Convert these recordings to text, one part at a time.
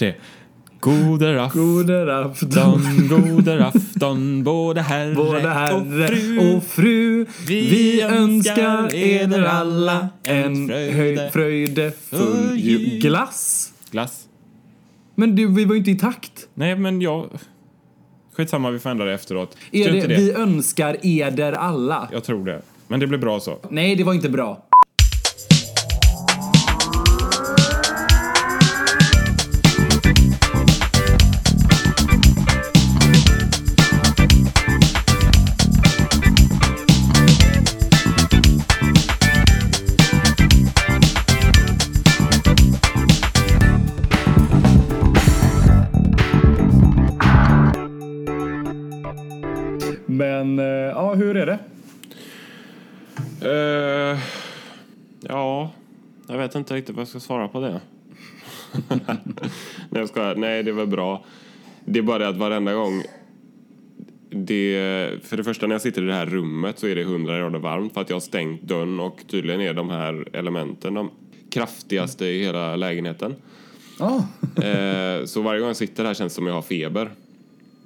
tre. Goder afton, Goder afton, goder afton, både herre, både herre och fru. och fru. Vi Vi önskar eder alla en fröjde- fröjdefull jul. Glass? Glass. Men du, vi var ju inte i takt. Nej, men jag... Skitsamma, vi får ändra det efteråt. Är i det, vi önskar eder alla? Jag tror det. Men det blir bra så. Nej, det var inte bra. Men, eh, ja, hur är det? Eh, ja, jag vet inte riktigt vad jag ska svara på det. Nej, jag skojar. Nej, det var bra. Det är bara det att varenda gång... Det, för det första, när jag sitter i det här rummet så är det 100 grader varmt för att jag har stängt dörren och tydligen är de här elementen de kraftigaste i hela lägenheten. Ja. Eh, så varje gång jag sitter här känns det som jag har feber.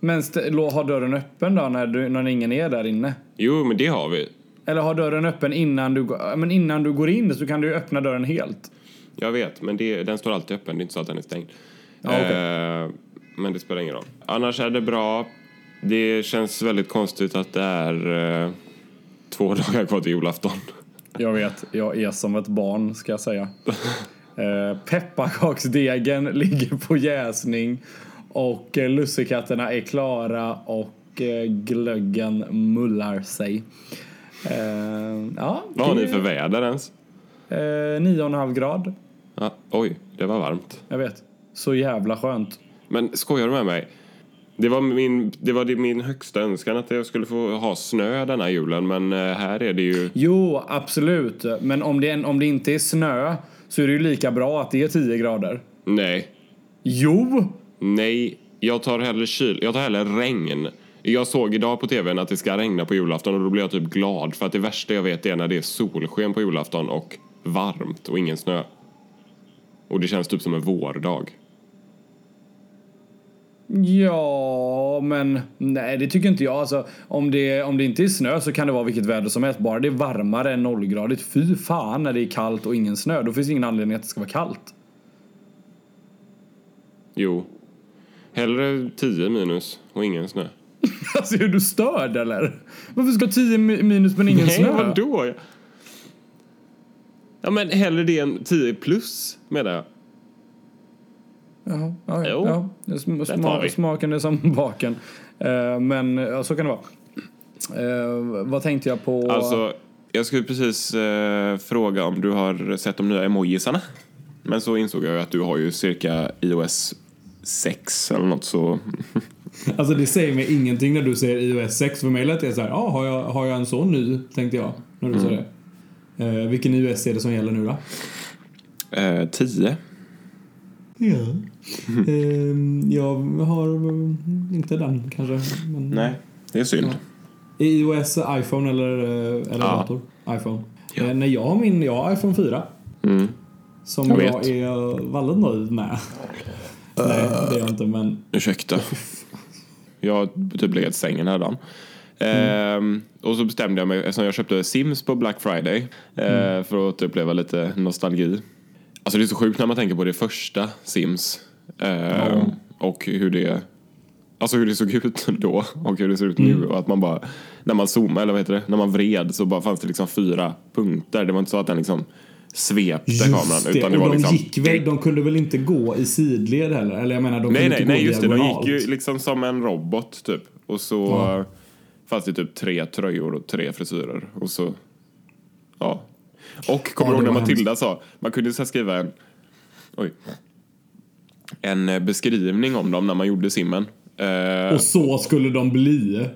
Men har dörren öppen då när, du, när ingen är där inne? Jo, men det har vi. Eller har dörren öppen innan du, men innan du går in så kan du öppna dörren helt. Jag vet, men det, den står alltid öppen. Det är inte så att den är stängd. Ja, okej. eh, men det spelar ingen roll. Annars är det bra. Det känns väldigt konstigt att det är eh, två dagar kvar till julafton. Jag vet, jag är som ett barn ska jag säga. eh, pepparkaksdegen ligger på jäsning och eh, lussekatterna är klara och eh, glöggen mullar sig. Eh, ja, Vad har ni för väder ens? Nio och en halv grad. Ja, oj, det var varmt. Jag vet. Så jävla skönt. Men skojar du med mig? Det var, min, det var min högsta önskan att jag skulle få ha snö denna julen, men här är det ju... Jo, absolut. Men om det, om det inte är snö så är det ju lika bra att det är 10 grader. Nej, Jo! Nej. Jag tar hellre kyl. Jag tar hellre regn. Jag såg idag på tvn att det ska regna på julafton och då blir jag typ glad för att det värsta jag vet är när det är solsken på julafton och varmt och ingen snö. Och det känns typ som en vårdag. Ja, men nej, det tycker inte jag. Alltså, om, det, om det inte är snö så kan det vara vilket väder som helst. Bara det är varmare än nollgradigt. Fy fan när det är kallt och ingen snö. Då finns ingen anledning att det ska vara kallt. Jo. Hellre 10 minus och ingen snö. Alltså är du störd eller? Varför ska 10 mi- minus men ingen Nej, snö? vadå? Ja, men hellre det än 10 plus, menar jag. Jaha, ja, Jo, ja, sma- smaken är som baken. Eh, men ja, så kan det vara. Eh, vad tänkte jag på? Alltså, jag skulle precis eh, fråga om du har sett de nya emojisarna. Men så insåg jag ju att du har ju cirka iOS 6 eller något så... Alltså det säger mig ingenting när du säger iOS 6. För mig lät det så här, ja har, jag, har jag en sån ny? Tänkte jag när du sa det. Eh, vilken iOS är det som gäller nu då? Eh, 10. Ja. Ehm, jag har eh, inte den kanske. Men Nej, det är synd. iOS, iPhone eller, eh, eller Ja. dator? iPhone. Eh, nej, jag har min, jag har iPhone 4. Mm. Som Jag jag, är väldigt nöjd med. Nej, det är jag inte men Ursäkta. Jag har typ legat i sängen här dagen. Ehm, och så bestämde jag mig, eftersom jag köpte Sims på Black Friday eh, för att uppleva lite nostalgi. Alltså det är så sjukt när man tänker på det första Sims. Eh, Och hur det Alltså hur det såg ut då och hur det ser ut nu och att man bara När man zoomade, eller vad heter det, när man vred så bara fanns det liksom fyra punkter. Det var inte så att den liksom svepte kameran utan det och var de liksom gick väl, de kunde väl inte gå i sidled heller? Eller jag menar, de Nej, kunde nej, inte nej, gå just det. De diagonalt. gick ju liksom som en robot typ. Och så Ja. fanns det typ tre tröjor och tre frisyrer. Och så, ja. Och kommer Ja, du det ihåg när Matilda sa, man kunde så skriva en, oj. En eh, beskrivning om dem när man gjorde simmen. Eh, Och så skulle de bli.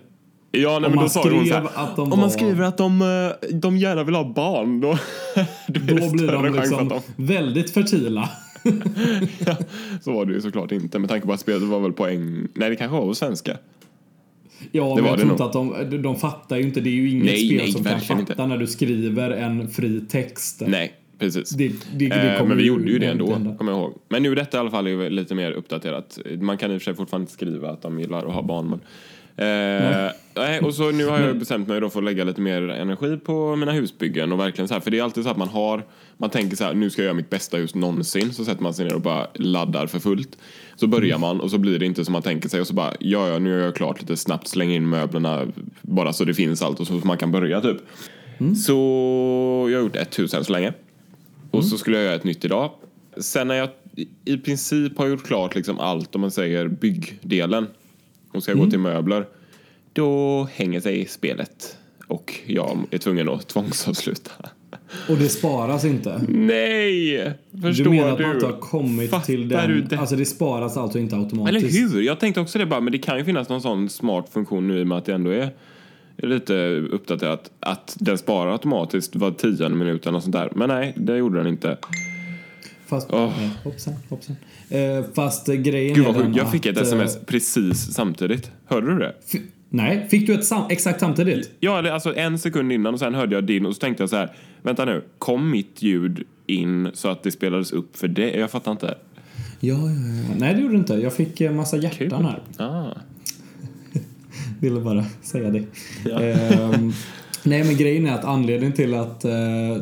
Ja, nej, om men man då sa hon så här, att de om man skriver att de, eh, de gärna vill ha barn, då, då, blir de liksom de väldigt fertila. ja, så var det ju såklart inte med tanke på att spelet var väl på eng... Nej, det kanske var på svenska. Ja, Det men jag tror inte att de, de fattar ju inte. Det är ju inget Nej, spel nej, som kan fatta inte. när du skriver en fri text. Nej, Precis. Det, det, det Eh, men vi gjorde ju det ändå, kommer jag ihåg. Men nu detta i alla fall är lite mer uppdaterat. Man kan i och för sig fortfarande skriva att de gillar att ha barn, men... Eh, nej, och så nu har jag bestämt mig då för att lägga lite mer energi på mina husbyggen och verkligen så här, för det är alltid så att man har, man tänker så här, nu ska jag göra mitt bästa hus någonsin, så sätter man sig ner och bara laddar för fullt. Så börjar man och så blir det inte som man tänker sig och så bara, ja, ja, nu är jag klart lite snabbt, slänger in möblerna bara så det finns allt och så man kan börja typ. Så jag har gjort ett hus än så länge. Och så skulle jag göra ett nytt idag. Sen när jag i princip har gjort klart liksom allt, om man säger byggdelen, och ska gå till möbler, då hänger sig spelet. Och jag är tvungen att tvångsavsluta. Och det sparas inte. Nej! Förstår du menar att man inte har kommit Fattar till den... det? Alltså det sparas alltså inte automatiskt. Eller hur? Jag tänkte också det bara, men det kan ju finnas någon sån smart funktion nu i och med att det ändå är lite uppdaterat att den sparar automatiskt var tionde minut eller sånt där. Men nej, det gjorde den inte. Fast, Åh. nej, hoppsan, hoppsan. Eh, fast eh, grejen Gud är vad den sjukt, jag att, fick ett eh, sms precis samtidigt. Hörde du det? nej, fick du ett sam- exakt samtidigt? Ja, alltså en sekund innan och sen hörde jag din och så tänkte jag så här, vänta nu, kom mitt ljud in så att det spelades upp för det? Jag fattar inte. Ja, ja, ja. Nej, det gjorde du inte. Jag fick eh, massa hjärtan här. Ah. Ville bara säga det. Ehm, nej, men grejen är att anledningen till att, eh,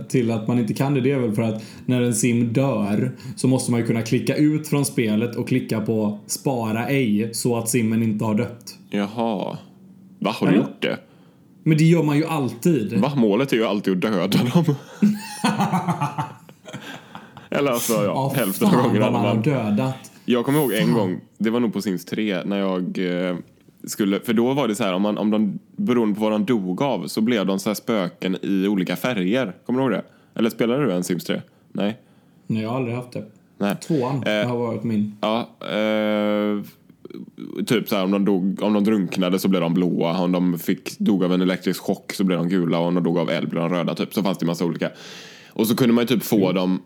till att man inte kan det, det är väl för att när en sim dör så måste man ju kunna klicka ut från spelet och klicka på spara ej så att simmen inte har dött. Jaha. Va, har du Eller? gjort det? Men det gör man ju alltid. Va, målet är ju alltid att döda dem. Eller alltså, ja, Ja, hälften av gångerna. man har dödat. Jag kommer ihåg en gång, det var nog på Sims 3, när jag eh, skulle, för då var det så här, om, man, om de, beroende på vad de dog av, så blev de så här spöken i olika färger. Kommer du ihåg det? Eller spelade du en Sims 3? Nej? Nej, jag har aldrig haft det. Nej. Tvåan Eh, har varit min. Ja, eh, typ så här om de, dog, om de drunknade så blev de blåa, om de fick, dog av en elektrisk chock så blev de gula och om de dog av eld blev de röda typ. Så fanns det massa olika. Och så kunde man ju typ få dem,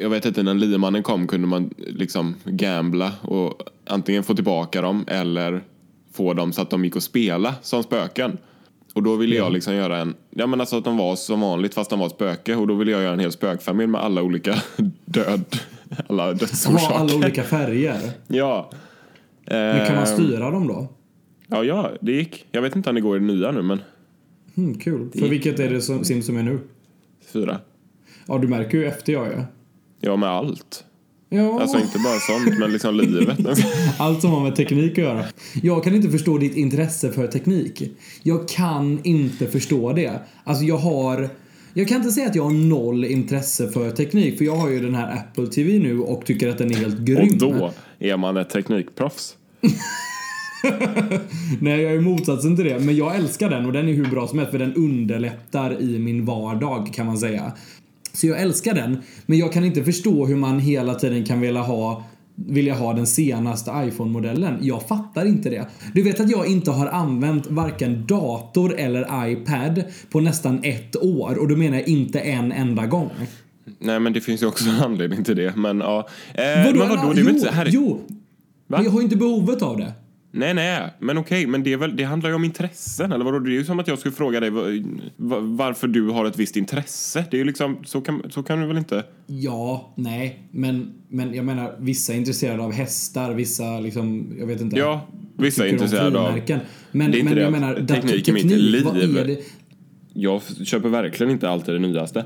jag vet inte, när liemannen kom kunde man liksom gambla och antingen få tillbaka dem eller få dem så att de gick och spela som spöken. Och då ville jag liksom göra en, ja men alltså att de var som vanligt fast de var spöke och då ville jag göra en hel spökfamilj med alla olika död, alla dödsorsaker. alla olika färger. Ja. Men kan man Ehm, styra dem då? Ja, ja, det gick. Jag vet inte om det går i det nya nu, men Hmm, kul. För vilket är det som, sim som är nu? fyra. Ja, du märker ju efter jag är. Ja, med allt. Ja, Alltså inte bara sånt, men liksom livet. allt som har med teknik att göra. Jag kan inte förstå ditt intresse för teknik. Jag kan inte förstå det. Alltså jag har... Jag kan inte säga att jag har noll intresse för teknik för jag har ju den här Apple TV nu och tycker att den är helt grym. Och då är man ett teknikproffs. Nej, jag är motsatsen till det. Men jag älskar den och den är hur bra som helst för den underlättar i min vardag kan man säga. Så jag älskar den. Men jag kan inte förstå hur man hela tiden kan vilja ha vilja ha den senaste iPhone-modellen. Jag fattar inte det. Du vet att jag inte har använt varken dator eller iPad på nästan ett år och då menar jag inte en enda gång. Nej, men det finns ju också en anledning till det. Men ja. Eh, Vadå? men vadå? Det jo, inte... Här... jo. Va? Men jag har inte behovet av det. Nej, nej, men okej, men det, är väl, det handlar ju om intressen, eller vadå? Det är ju som att jag skulle fråga dig va- va- varför du har ett visst intresse. Det är ju liksom, så kan, så kan du väl inte... Ja, nej, men, men jag menar vissa är intresserade av hästar, vissa liksom, jag vet inte. Ja, vissa är intresserade av... frimärken. Men, Det är inte men det jag menar, teknik mitt teknik, vad är det? Jag köper verkligen inte alltid det nyaste.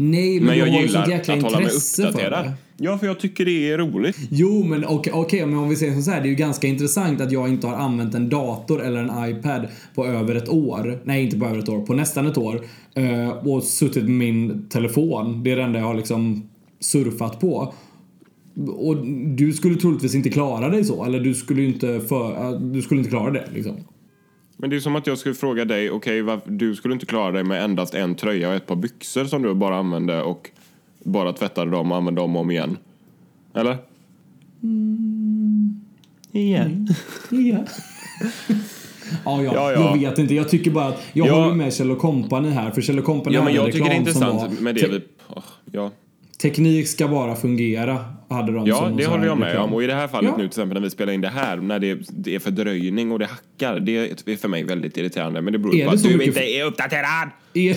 Nej, men, Men jag gillar jäkla att hålla mig för uppdaterad. det. Ja, för jag tycker det är roligt. Jo, men okej, okej, men om vi säger så här, det är ju ganska intressant att jag inte har använt en dator eller en iPad på över ett år. Nej, inte på över ett år, på nästan ett år. eh, Och suttit med min telefon. Det är det enda jag har liksom surfat på. Och du skulle troligtvis inte klara dig så, eller du skulle inte för, äh, du skulle inte klara det liksom. Men det är som att jag skulle fråga dig, okej, varför- du skulle inte klara dig med endast en tröja och ett par byxor som du bara använde och bara tvättade dem och använde dem om igen. Eller? Igen. Ja. Ja, ja, Ja, ja. jag vet inte. Jag tycker bara att jag Ja. håller med Kjell Company här. För Kjell Company Ja, men jag tycker det är intressant var, med det vi... åh, ja, teknik ska bara fungera. Hade de ja, det håller jag med om. Och i det här fallet ja. nu till exempel när vi spelar in det här, när det, det är fördröjning och det hackar, det är för mig väldigt irriterande. Men det beror är på det att du inte är uppdaterad! Är...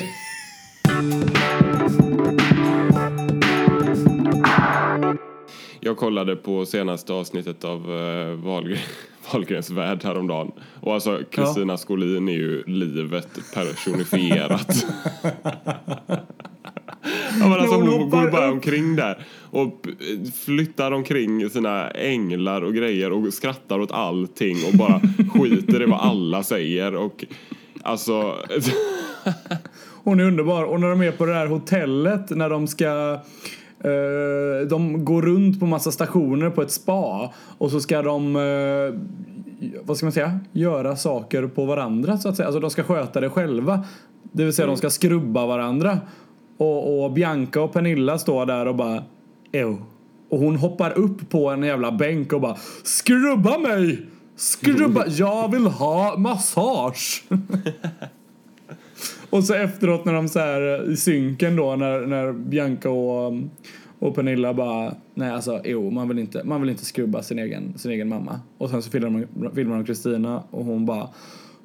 Jag kollade på senaste avsnittet av eh, uh, Wahlgren, Wahlgrens värld häromdagen. Och alltså Kristina ja. Skolin är ju livet personifierat. omkring där och flyttar omkring sina änglar och grejer och skrattar åt allting och bara skiter i vad alla säger. Och alltså... hon är underbar. Och när de är på det här hotellet när de ska Uh, de går runt på massa stationer på ett spa och så ska de uh, vad ska man säga, göra saker på varandra så att säga. Alltså de ska sköta det själva. Det vill säga mm. de ska skrubba varandra. Och, och Bianca och Pernilla står där och bara Ew. Och hon hoppar upp på en jävla bänk och bara Skrubba mig! Skrubba! Jag vill ha massage! och så efteråt när de så här i synken då när, när Bianca och, och Pernilla bara Nej alltså jo man vill inte, man vill inte skrubba sin egen, sin egen mamma. Och sen så filmar de, filmar de Kristina och hon bara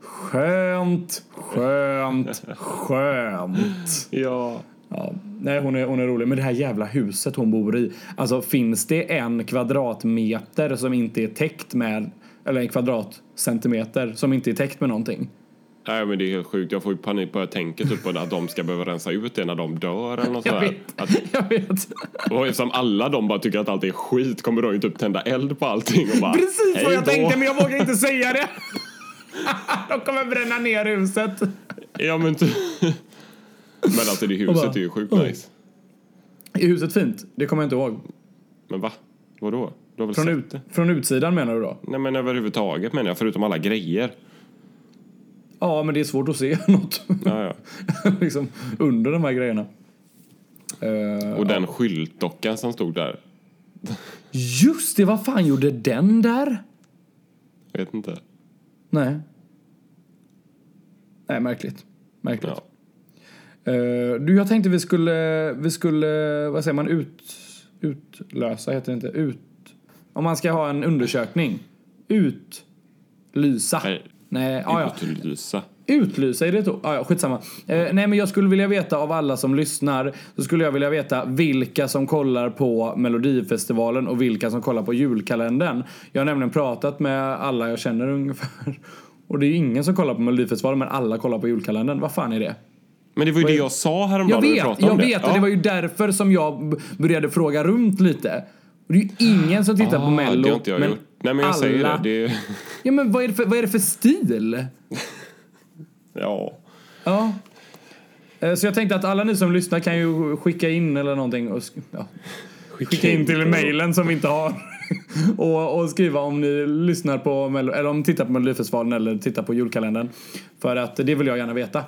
Skönt, skönt, skönt. ja. Ja, nej hon är, hon är rolig. Men det här jävla huset hon bor i. Alltså finns det en kvadratmeter som inte är täckt med, eller en kvadratcentimeter som inte är täckt med någonting? Nej men det är helt sjukt. Jag får ju panik på jag tänker typ på att de ska behöva rensa ut det när de dör eller något jag vet, att, jag vet. Och eftersom alla de bara tycker att allt är skit kommer de ju typ tända eld på allting och bara Precis vad jag då. tänkte men jag vågar inte säga det. de kommer bränna ner huset. Ja men typ. Men alltså det huset bara, är ju sjukt nice. Är huset fint? Det kommer jag inte ihåg. Men va? Vadå? Du har väl från, ut, från utsidan menar du då? Nej men överhuvudtaget menar jag, förutom alla grejer. Ja, men det är svårt att se något. Ja, ja. liksom under de här grejerna. Uh, och den ja. skyltdockan som stod där. Just det, vad fan gjorde den där? Jag vet inte. Nej. Nej, märkligt. Märkligt. Ja. Uh, du, jag tänkte vi skulle, vi skulle, vad säger man, ut, utlösa, heter det inte, ut, om man ska ha en undersökning. Utlysa. Nej. Nej, ah, ja. Utlysa. Utlysa, är det ett ord? Ah, ja, skitsamma. Eh, nej, men jag skulle vilja veta av alla som lyssnar, så skulle jag vilja veta vilka som kollar på Melodifestivalen och vilka som kollar på julkalendern. Jag har nämligen pratat med alla jag känner ungefär. Och det är ingen som kollar på Melodifestivalen, men alla kollar på julkalendern. Vad fan är det? Men det var ju det jag sa häromdagen Jag vet, jag vet. Det. Och det var ju därför som jag började fråga runt lite. Och det är ju ingen som tittar ah, på Mello. Det har inte jag men gjort. Nej men jag alla... säger det. det... Ja men vad är det för, vad är det för stil? ja. Ja. Eh, så jag tänkte att alla ni som lyssnar kan ju skicka in eller någonting. Och, ja, skicka in till mejlen som vi inte har. och, och, skriva om ni lyssnar på Mello, eller om ni tittar på Melodifestivalen eller tittar på julkalendern. För att det vill jag gärna veta.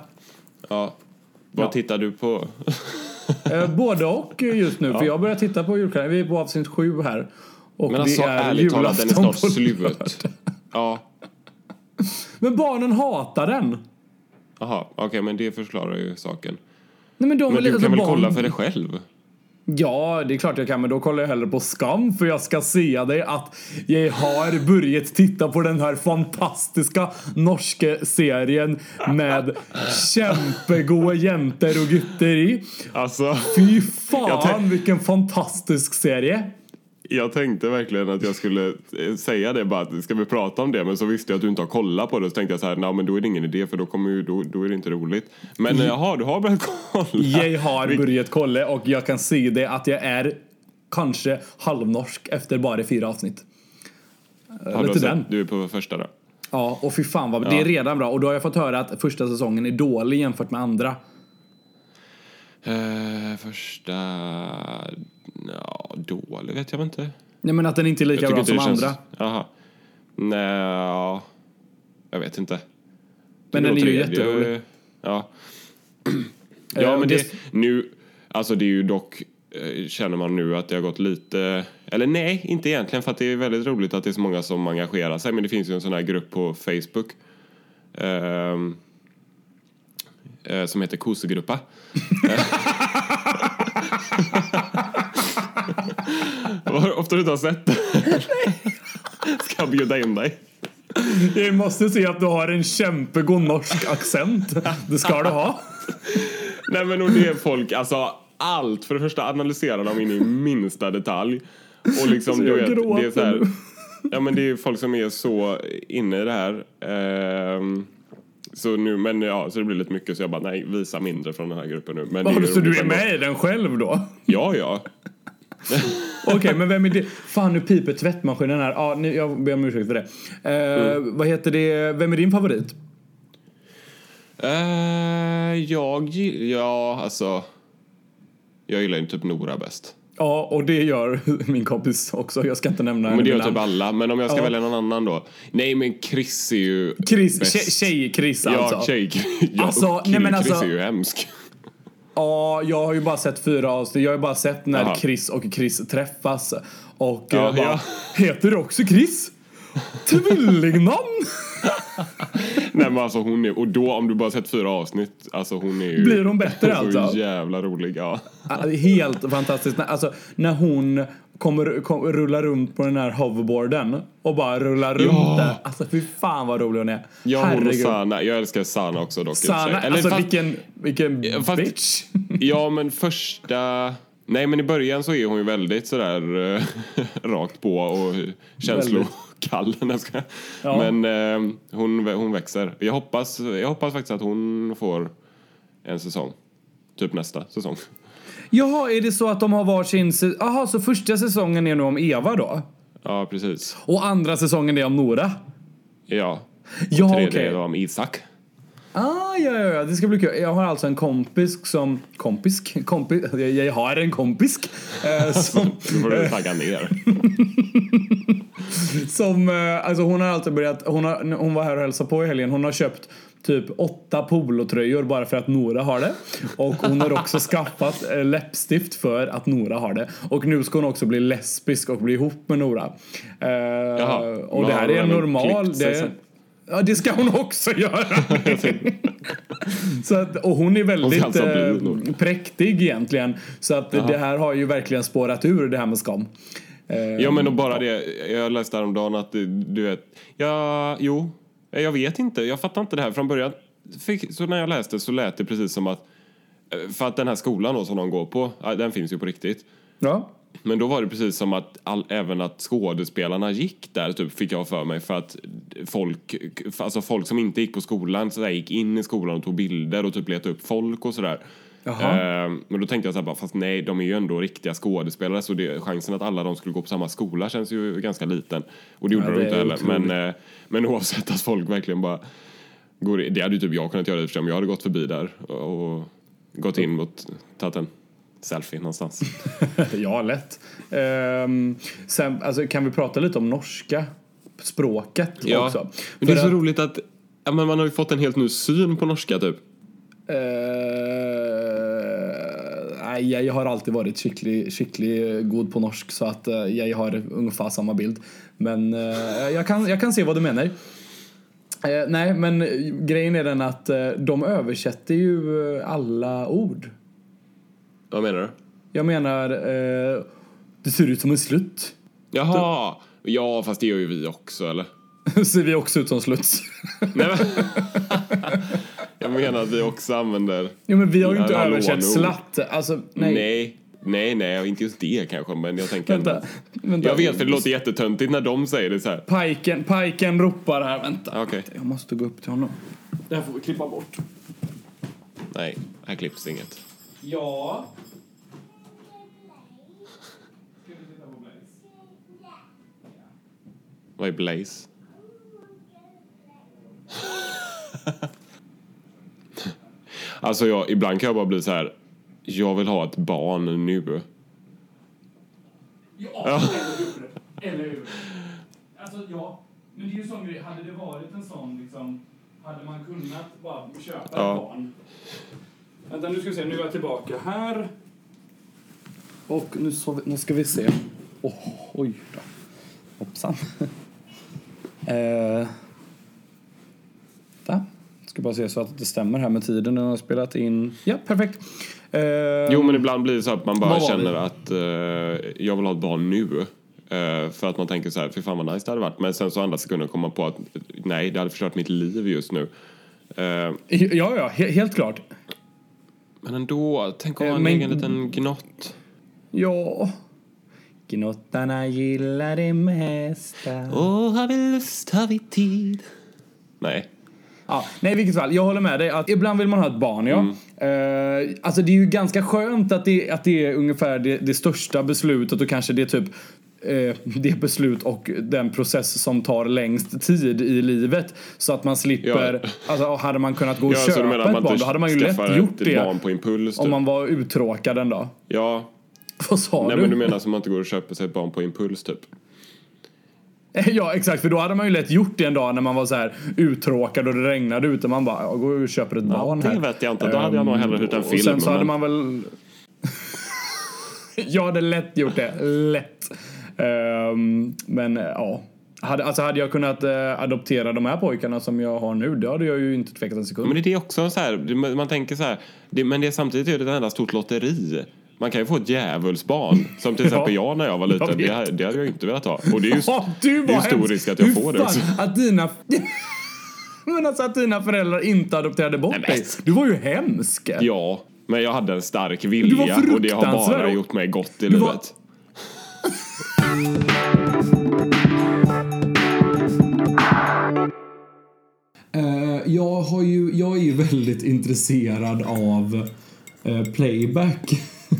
Ja. Vad ja. tittar du på? Eh, både och just nu. Ja. För jag börjar titta på julkalendern. Vi är på avsnitt sju här. Och Men alltså, det är ärligt talat, den är snart slut. Ja. Men barnen hatar den. Jaha, okej, okay, men det förklarar ju saken. Nej, men, men du kan väl barn... kolla för dig själv? Ja, det är klart jag kan, men då kollar jag hellre på Skam för jag ska se dig att jag har börjat titta på den här fantastiska norska serien med kämpegoda jäntor och gutter i. Alltså, Fy fan vilken fantastisk serie! Jag tänkte verkligen att jag skulle eh, säga det bara att ska vi prata om det men så visste jag att du inte har kollat på det så tänkte jag så här, nej men då är det ingen idé för då kommer ju, då, då är det inte roligt. Men mm. jaha, du har börjat kolla? Jag har börjat kolla och jag kan se det att jag är kanske halvnorsk efter bara fyra avsnitt. Har du, sett, du är på första då? Ja, och fy fan vad, ja. det är redan bra och då har jag fått höra att första säsongen är dålig jämfört med andra. Uh, första... Ja, dålig vet jag inte. Nej, men att den inte är lika bra som känns... andra. Jaha. Nej, jag vet inte. Men den är ju jätterolig. Ja. ja, men det, nu... Alltså det är ju dock eh, känner man nu att det har gått lite... Eller nej, inte egentligen för att det är väldigt roligt att det är så många som engagerar sig. Men det finns ju en sån här grupp på Facebook. Um, uh, som heter Kosegruppa. Ofta du inte har sett det. Ska jag bjuda in dig? Jag måste se att du har en kämpegod norsk accent. Det ska du ha. Nej men och det är folk, alltså allt. För det första analyserar de in i minsta detalj. Och liksom, Så du vet, det är så här. Ja men det är folk som är så inne i det här. Ehm, så nu, men ja, så det blir lite mycket så jag bara nej, visa mindre från den här gruppen nu. Men ju så du roligt är med i den själv då? Ja, ja. Okej, men vem är det? Fan, nu piper tvättmaskinen här. Ja, nu, jag ber om ursäkt för det. Eh, Mm. Vad heter det? Vem är din favorit? Eh, jag ja alltså. Jag gillar ju typ Nora bäst. Ja, och det gör min kompis också. Jag ska inte nämna Men det gör typ alla. Men om jag ska Ja. välja någon annan då? Nej men Chris är ju Chris, bäst. tjej, tjej-Chris alltså. Ja, tjej. Ja, Alltså, nej, men Chris alltså- är ju hemsk. Ja, jag har ju bara sett fyra avsnitt. Jag har ju bara sett när Jaha. Chris och Chris träffas. Och Ja, ja, bara, ja. heter du också Chris? Tvillingnamn! Nej men alltså hon är, och då om du bara sett fyra avsnitt, alltså hon är ju Blir hon bättre alltså? Så jävla rolig, ja. Helt fantastiskt. Alltså, när hon kommer, kom, rullar runt på den här hoverboarden och bara rullar runt Ja. där. Alltså fy fan vad rolig hon är. Ja hon och. Sana, jag älskar Sana också dock. Sanna, Eller alltså fast- vilken, vilken fast- bitch. Ja men första, nej men i början så är hon ju väldigt sådär eh, rakt på och känslokall. Ja. Men eh, hon, hon växer. Jag hoppas, jag hoppas faktiskt att hon får en säsong. Typ nästa säsong. Jaha, är det så att de har varsin... Jaha, så första säsongen är nu om Eva då? Ja precis. Och andra säsongen är om Nora? Ja. Ja, Tredje okej. är om Isak. Ah, ja, ja, ja, det ska bli kul. Jag har alltså en kompis som... Kompis? Kompis? Jag, jag har en kompis. Eh, som, Nu får du tagga ner. som eh, alltså hon har alltid börjat... Hon, har, hon var här och hälsade på i helgen. Hon har köpt typ åtta polotröjor bara för att Nora har det. Och hon har också skaffat eh, läppstift för att Nora har det. Och nu ska hon också bli lesbisk och bli ihop med Nora. Eh, och men det här är även normal... Det, ja, det ska hon också göra. Så att, och hon är väldigt Hon alltså eh, präktig egentligen. Så att det här har ju verkligen spårat ur det här med skam. Eh, Ja men och bara det, jag läste häromdagen att du vet, ja, jo, jag vet inte, jag fattar inte det här från början. Fick, så när jag läste så lät det precis som att, eh, för att den här skolan då som de går på, den finns ju på riktigt. Ja. Men då var det precis som att all, även att skådespelarna gick där typ fick jag för mig för att folk, alltså folk som inte gick på skolan så där, gick in i skolan och tog bilder och typ letade upp folk och sådär. Eh, men då tänkte jag så här bara, fast nej, de är ju ändå riktiga skådespelare så det, chansen att alla de skulle gå på samma skola känns ju ganska liten. Och det gjorde Ja, de det inte är heller. otroligt. Men, eh, men oavsett att folk verkligen bara går i, Det hade ju typ jag kunnat göra sig om jag hade gått förbi där och, och gått in och tagit en selfie någonstans. ja, lätt. Ehm, sen, alltså, kan vi prata lite om norska språket också? Men det är så att- roligt att ja, men man har ju fått en helt ny syn på norska typ. Nej, jag har alltid varit skicklig, skicklig god på norsk så att eh, jag har ungefär samma bild. Men eh, jag, kan, jag kan se vad du menar. Eh, nej, men grejen är den att eh, de översätter ju eh, alla ord. Vad menar du? Jag menar, eh, det ser ut som en slutt. Jaha! Ja, fast det gör ju vi också, eller? ser vi också ut som sluts? Nej, men... Jag menar att vi också använder... ja, men vi har ju inte översatt slatt. Alltså, nej. Nej. nej, nej, inte just det kanske, men jag tänker... Vänta, vänta. Jag vet, för det låter jättetöntigt när de säger det så här. Pajken, pajken ropar här. Vänta. Okej. Jag måste gå upp till honom. Det här får vi klippa bort. Nej, här klipps inget. Ja. Vad är Blaze? alltså, jag, ibland kan jag bara bli så här. Jag vill ha ett barn nu. Ja, eller hur? Alltså, ja. Men det är ju sån grej. Hade det varit en sån liksom... Hade man kunnat bara köpa Ja. ett barn. Vänta, nu ska vi se. Nu är jag tillbaka här. Och nu, så, nu ska vi se. Oh, oj då. Hoppsan. eh. Ska bara se så att det stämmer här med tiden. Den har spelat in. Ja, perfekt. Eh, Jo, men ibland blir det så att man bara känner det? att eh, jag vill ha ett barn nu. Eh, för att man tänker så här, fy fan vad nice det hade varit. Men sen så andra sekunder kommer man på att nej, det hade förstört mitt liv just nu. Ja, ja, he- helt klart. men ändå, tänk om man har en men- egen liten gnott. Ja. Gnottarna gillar det mesta. Åh, har vi lust, har vi tid? Nej. Ja, nej, i vilket fall. Jag håller med dig att ibland vill man ha ett barn, ja. Eh, alltså det är ju ganska skönt att det, att det är ungefär det, det största beslutet och kanske det är typ eh, det beslut och den process som tar längst tid i livet. Så att man slipper, Ja. alltså hade man kunnat gå och Ja, köpa menar ett barn, inte då hade man ju lätt gjort det. barn på impuls, Om typ? man var uttråkad en dag. Ja. Vad sa Nej du? men du menar som att man inte går och köper sig ett barn på impuls typ? Ja exakt, för då hade man ju lätt gjort det en dag när man var så här uttråkad och det regnade ute. Man bara, jag går och köper ett barn det här. vet jag inte. Då hade jag nog hellre hyrt en Och film, sen så hade men- man väl... jag hade lätt gjort det, lätt. Ehm, men ja. Hade, alltså hade jag kunnat eh, adoptera de här pojkarna som jag har nu, det hade jag ju inte tvekat en sekund. Men det är också så här, det- man tänker så här, det, men det är samtidigt är det ett enda stort lotteri. Man kan ju få ett djävulsbarn, som till exempel Ja, jag när jag var jag liten. vet. Det, det hade jag inte velat ha. Och det är ju, Ja, du det är stor risk att jag Hur får det också. Att dina... men alltså att dina föräldrar inte adopterade bort men- dig. Du var ju hemsk. Ja, men jag hade en stark vilja och det har bara gjort mig gott i Du var- livet. Eh, jag, har ju, jag är ju väldigt intresserad av eh, playback,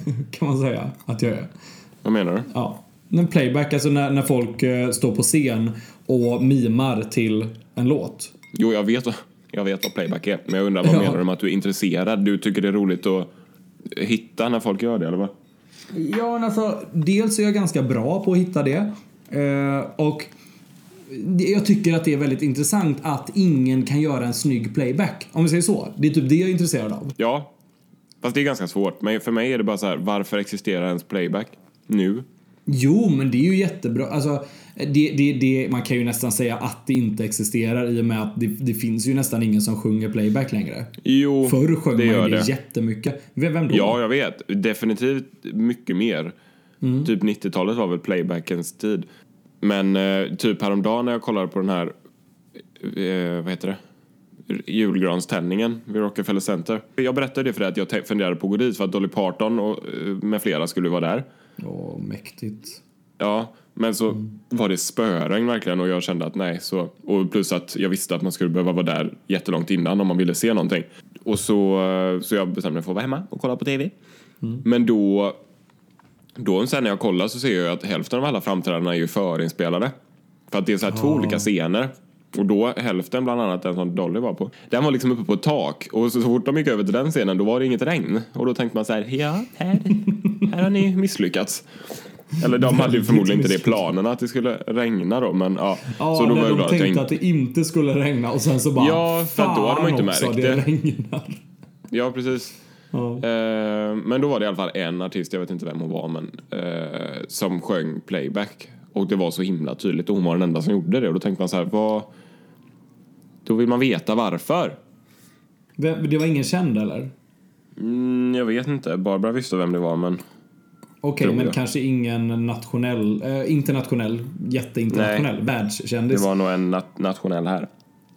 kan man säga att jag är. Vad menar du? Ja. Men playback, alltså när, när folk eh, står på scen och mimar till en låt. Jo, jag vet, jag vet vad playback är. Men jag undrar vad Ja. menar du med att du är intresserad? Du tycker det är roligt att hitta när folk gör det, eller vad? Ja, men alltså, dels är jag ganska bra på att hitta det. Eh, och det- jag tycker att det är väldigt intressant att ingen kan göra en snygg playback. Om vi säger så. Det är typ det jag är intresserad av. Ja, fast det är ganska svårt. Men för mig är det bara så här, varför existerar ens playback nu? Jo, men det är ju jättebra. Alltså, det, det, det, man kan ju nästan säga att det inte existerar i och med att det, det finns ju nästan ingen som sjunger playback längre. Jo, Förr sjöng det man ju det, det. jättemycket. Vem vem då? Ja, jag vet. Definitivt mycket mer. Mm. Typ 90-talet var väl playbackens tid. Men eh, typ häromdagen när jag kollade på den här, eh, vad heter det? Julgranständningen vid Rockefeller Center. Jag berättade det för dig att jag funderade på att gå dit för att Dolly Parton och eh, med flera skulle vara där. Åh, mäktigt. Ja, men så var det spöregn verkligen och jag kände att nej, så och plus att jag visste att man skulle behöva vara där jättelångt innan om man ville se någonting. Och så, eh, så jag bestämde mig för att vara hemma och kolla på TV. Men då, då sen när jag kollar så ser jag att hälften av alla framträdandena är ju förinspelade. För att det är så här två olika scener. Och då hälften, bland annat den som Dolly var på, den var liksom uppe på ett tak. Och så, så fort de gick över till den scenen då var det inget regn. Och då tänkte man så här, ja, här, här har ni misslyckats. Eller de hade ju förmodligen inte det planerna att det skulle regna då, men ja. Ja, så då var de tänkte inte... att det inte skulle regna och sen så bara Ja, för att då hade man "Fan inte också, märkt det. det." regnar. Ja, precis. Ja. Eh, men då var det i alla fall en artist, jag vet inte vem hon var, men eh, som sjöng playback. Och det var så himla tydligt och hon var den enda som gjorde det. Och då tänkte man så här, vad... Då vill man veta varför. Det var ingen känd eller? Mm, jag vet inte, Barbara visste vem det var men... Okej, Tror men jag. kanske ingen nationell, eh, internationell, jätteinternationell, Det världskändis. var nog en nat- nationell här.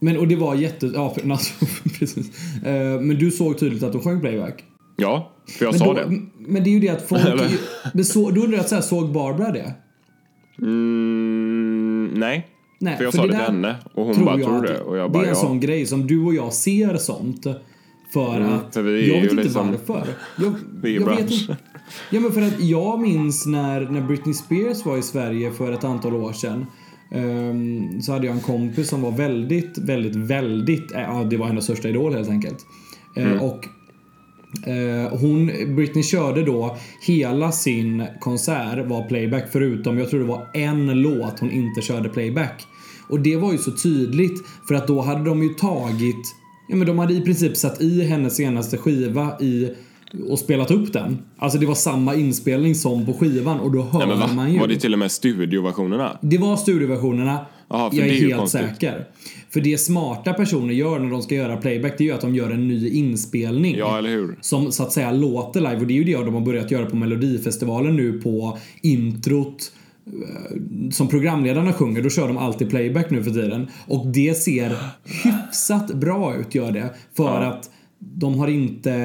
Men och det var jätte, ja nat- precis. Eh, men du såg tydligt att de sjöng playback? Ja, för jag Men, sa då, det. men det är ju det att folk, men så, då undrar jag så här, såg Barbara det? Mm, nej. Nej, för jag för sa det det till henne och hon tror bara tror det. Och jag det bara är en ja. sån grej som du och jag ser sånt för Mm, att för vi jag vet inte liksom- varför. Jag, Vi är jag vet inte. Ja men för att jag minns när, när Britney Spears var i Sverige för ett antal år sedan. ehm, så hade jag en kompis som var väldigt, väldigt, väldigt, ja det var hennes största idol helt enkelt. Eh, Mm. Och hon, Britney körde då hela sin konsert var playback förutom, jag tror det var en låt hon inte körde playback. Och det var ju så tydligt för att då hade de ju tagit, ja men de hade i princip satt i hennes senaste skiva i och spelat upp den. Alltså det var samma inspelning som på skivan och då hör Nej, man ju. Var det till och med studioversionerna? Det var studioversionerna. För jag är, är helt konstigt. säker. För det smarta personer gör när de ska göra playback, det är ju att de gör en ny inspelning. Ja, eller hur? Som så att säga låter live och det är ju det de har börjat göra på Melodifestivalen nu på introt eh, som programledarna sjunger, då kör de alltid playback nu för tiden. Och det ser hyfsat bra ut, gör det. För Ja. att de har inte,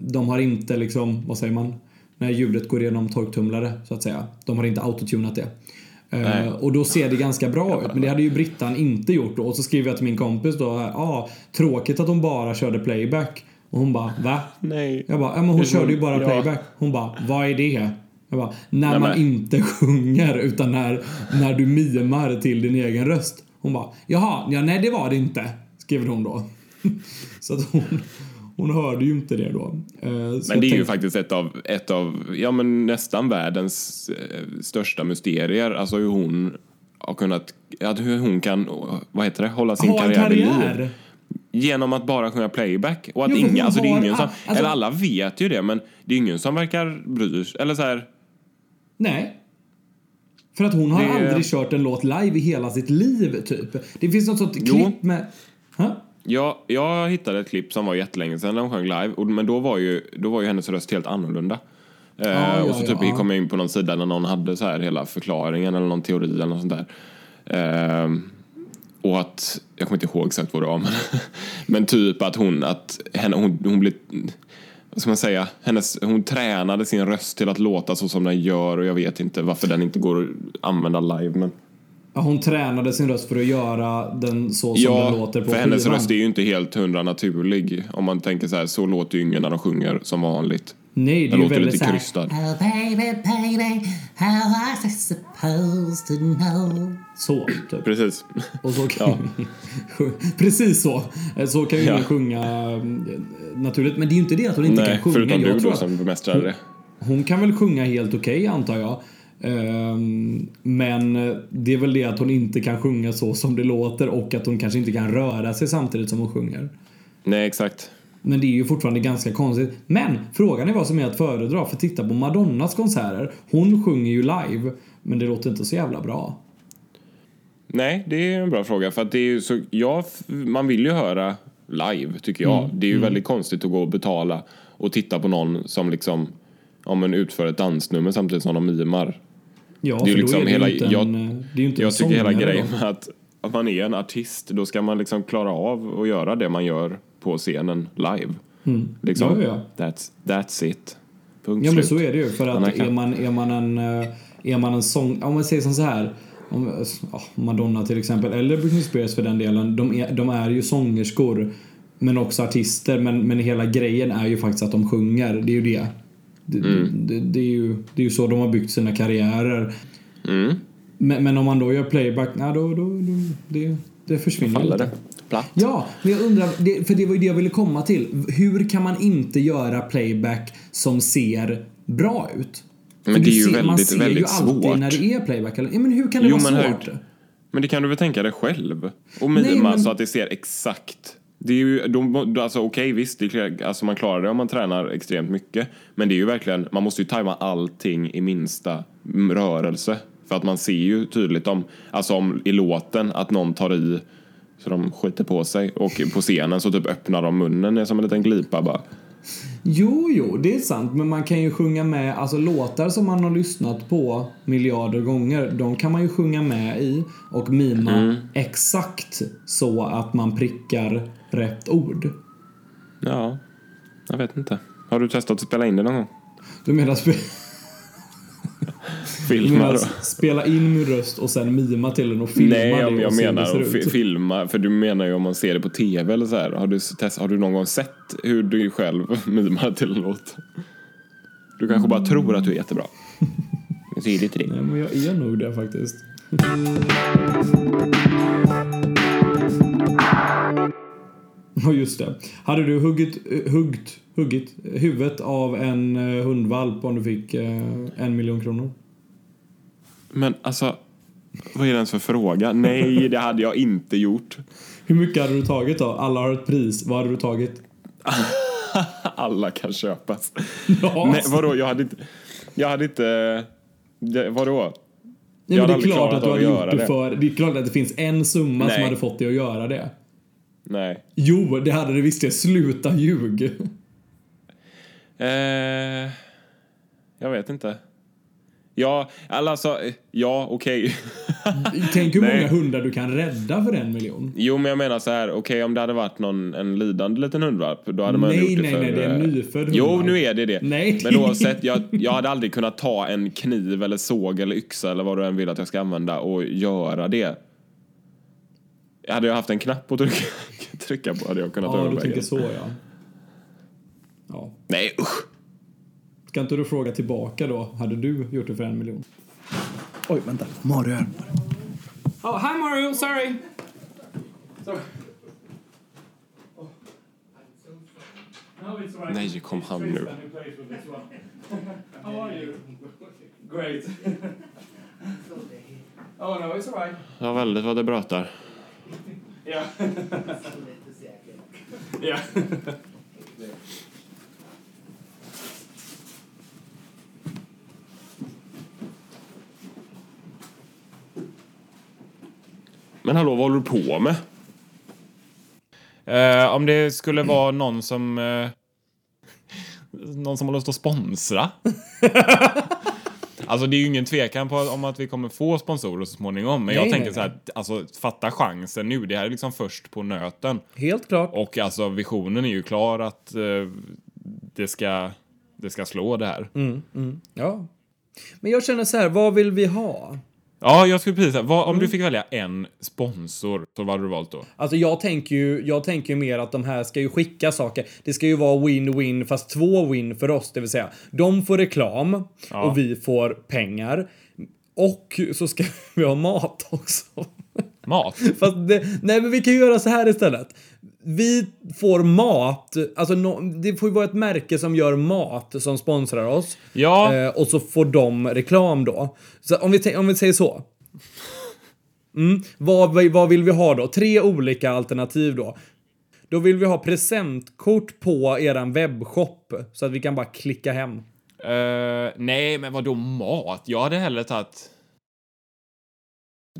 de har inte liksom, vad säger man? när ljudet går igenom torktumlare så att säga. De har inte autotunat det. Eh, Nej. och då ser det ganska bra ut. Men det hade ju Brittan inte gjort då. Och så skriver jag till min kompis då här, ah, tråkigt att hon bara körde playback. Och hon bara, va? Nej. Jag bara, ja men hon körde ju bara ja. playback. Hon bara, vad är det? Jag bara, när Nej, man men- inte sjunger utan när, när du mimar till din egen röst. Hon bara, jaha, ja, nej det var det inte. Skriver hon då. Så att hon, hon hörde ju inte det då. Eh, Men det är ju tänkte- faktiskt ett av, ett av, ja men nästan världens eh, största mysterier. Alltså hur hon har kunnat, att hur hon kan, vad heter det, hålla sin Ha en karriär, vid liv. karriär. Genom att bara sjunga playback. Och att Jo, inga, alltså det är ingen som, alltså- eller alla vet ju det men det är ingen som verkar bry sig. Eller så här, Nej. För att hon har Det- aldrig kört en låt live i hela sitt liv, typ. Det finns något sånt Jo. klipp med... Hä? Ja, jag hittade ett klipp som var jättelänge sedan när hon sjöng live, och, men då var, ju, då var ju hennes röst helt annorlunda. Eh, ja, och så typ ja. kom jag in på någon sida där någon hade så här hela förklaringen eller någon teori eller något sånt där. Eh, och att, jag kommer inte ihåg exakt vad det var, men, men typ att hon, att henne, hon, hon blev, vad ska man säga, hennes, hon tränade sin röst till att låta så som den gör och jag vet inte varför den inte går att använda live. Men Hon tränade sin röst för att göra den så som den låter på för hennes röst är ju inte helt hundra naturlig. Om man tänker så här, så låter ju ingen när de sjunger som vanligt. Nej, det är Den ju låter väldigt lite krystad. Oh, baby, baby, how was I supposed to know? Så, typ. Precis. Och så kan Precis så. Så kan ju Ja. ingen sjunga mm, naturligt. Men det är ju inte det att hon inte Nej, kan sjunga. förutom Jag du tror då att som bemästrar det. Hon kan väl sjunga helt okej antar jag. Ehm, Men det är väl det att hon inte kan sjunga så som det låter och att hon kanske inte kan röra sig samtidigt som hon sjunger. Nej, exakt. Men det är ju fortfarande ganska konstigt. Men frågan är vad som är att föredra. För titta på Madonnas konserter. Hon sjunger ju live, men det låter inte så jävla bra. Nej, det är en bra fråga. För att det är så, ja, man vill ju höra live, tycker jag. Det är ju väldigt konstigt att gå och betala och titta på någon som liksom ja, men utför ett dansnummer samtidigt som de mimar. Ja, Det är ju liksom då är det hela- inte jag- en, det är inte Jag tycker hela grejen med att, att man är en artist, då ska man liksom klara av att göra det man gör på scenen live. Liksom, Mm. Ja, ja, That's, that's it. Punkt Ja men slut. så är det ju. För att kan- är man, är man en, eh, är man en sång... Om man säger som så här. Om, Madonna till exempel, eller Britney Spears för den delen. De är, de är ju sångerskor. Men också artister. Men, men hela grejen är ju faktiskt att de sjunger. Det är ju det. Det, Mm. det, det, är, ju, det är ju så de har byggt sina karriärer. Mm, Men, men om man då gör playback, nej, då, då, då det, det försvinner faller lite. det. Platt. Ja, men jag undrar, för det var ju det jag ville komma till. Hur kan man inte göra playback som ser bra ut? Men För det är ju ser, man väldigt, ser väldigt ju alltid svårt. när det är playback. Eller, men hur kan det Jo, vara men svårt? hur- Men det kan du väl tänka dig själv? Och Nej, mima men- så att det ser exakt. Det är ju, de, alltså okej visst, det, är- alltså man klarar det om man tränar extremt mycket. Men det är ju verkligen, man måste ju tajma allting i minsta rörelse. För att man ser ju tydligt om, alltså om i låten att någon tar i så de skiter på sig. Och på scenen så typ öppnar de munnen, som en liten glipa bara. Jo, jo, det är sant. Men man kan ju sjunga med, alltså låtar som man har lyssnat på miljarder gånger, de kan man ju sjunga med i och mima Mm. exakt så att man prickar rätt ord. Ja, jag vet inte. Har du testat att spela in det någon gång? Du menar, spe, du Filma menar då? spela in min röst och sen mima till den och filma Nej, det och jag se hur det menar ser ut? filma. För du menar ju om man ser det på tv eller så här. Har du, test, har du någon gång sett hur du själv mimar till en låt? Du kanske bara tror att du är jättebra. Så är det inte det. Nej, men jag är nog det faktiskt. Ja, just det. Hade du huggit, eh, huggt, huggit huvudet av en eh, hundvalp om du fick eh, en miljon kronor? Men alltså, vad är det ens för fråga? Nej, det hade jag inte gjort. Hur mycket hade du tagit då? Alla har ett pris. Vad hade du tagit? Alla kan köpas. Ja, Nej, vadå? Jag hade inte... Jag hade inte... Vadå? Nej, jag men det är klart att du hade gjort det det. för... Det är klart att det finns en summa som Nej. hade fått dig att göra det. Nej. Jo, det hade det visst det. Sluta ljug. Eh, jag vet inte. Ja, alltså, eh, ja, okej. Tänk hur Nej. många hundar du kan rädda för en miljon. Jo, men jag menar så här, okej om det hade varit någon, en lidande liten hundvalp, då hade man Nej, gjort det nej, för... nej, det är en eh, nyfödd Jo, hundvalp. nu är det det. Nej. Men oavsett, jag, jag hade aldrig kunnat ta en kniv eller såg eller yxa eller vad du än vill att jag ska använda och göra det. Hade jag haft en knapp att trycka, trycka på hade jag kunnat Ja, du överväga. tänker det. så ja. Ja. Nej, usch! Ska inte du fråga tillbaka då? Hade du gjort det för en miljon? Oj, vänta. Mario här. Oh, hi Mario, sorry. sorry. Nej, kom han nu. How are you? Great. oh no, it's all right. Ja, väldigt vad det brötar. Yeah. yeah. Men hallå, vad håller du på med? Eh, om det skulle vara någon som... Eh, någon som har lust att sponsra. alltså det är ju ingen tvekan på om att vi kommer få sponsorer så småningom. Men Nej, jag tänker nej, så här, alltså fatta chansen nu. Det här är liksom först på nöten. Helt klart. Och alltså visionen är ju klar att eh, det ska det ska slå det här. Ja. Men jag känner så här, vad vill vi ha? Ja, jag skulle precis säga, vad, om Mm. du fick välja en sponsor, så vad hade du valt då? Alltså jag tänker ju, jag tänker ju mer att de här ska ju skicka saker. Det ska ju vara win-win fast två win för oss, det vill säga de får reklam och vi får pengar. Och så ska vi ha mat också. Mat? Fast det, nej men vi kan ju göra så här istället. Vi får mat, alltså no, det får ju vara ett märke som gör mat som sponsrar oss. Ja. Eh, och så får de reklam då. Så om vi, om vi säger så. Mm, vad, vad vill vi ha då? Tre olika alternativ då. Då vill vi ha presentkort på eran webbshop så att vi kan bara klicka hem. Eh, nej, men vad då mat? Jag hade hellre tagit...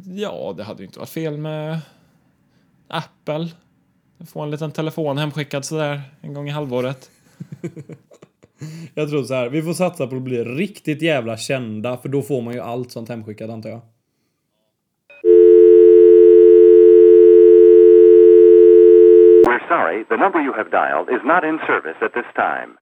Ja, det hade ju inte varit fel med Apple. Få en liten telefon hemskickad sådär en gång i halvåret. Jag tror så här, vi får satsa på att bli riktigt jävla kända för då får man ju allt sånt hemskickat antar jag. We're sorry, the number you have dialed is not in service at this time.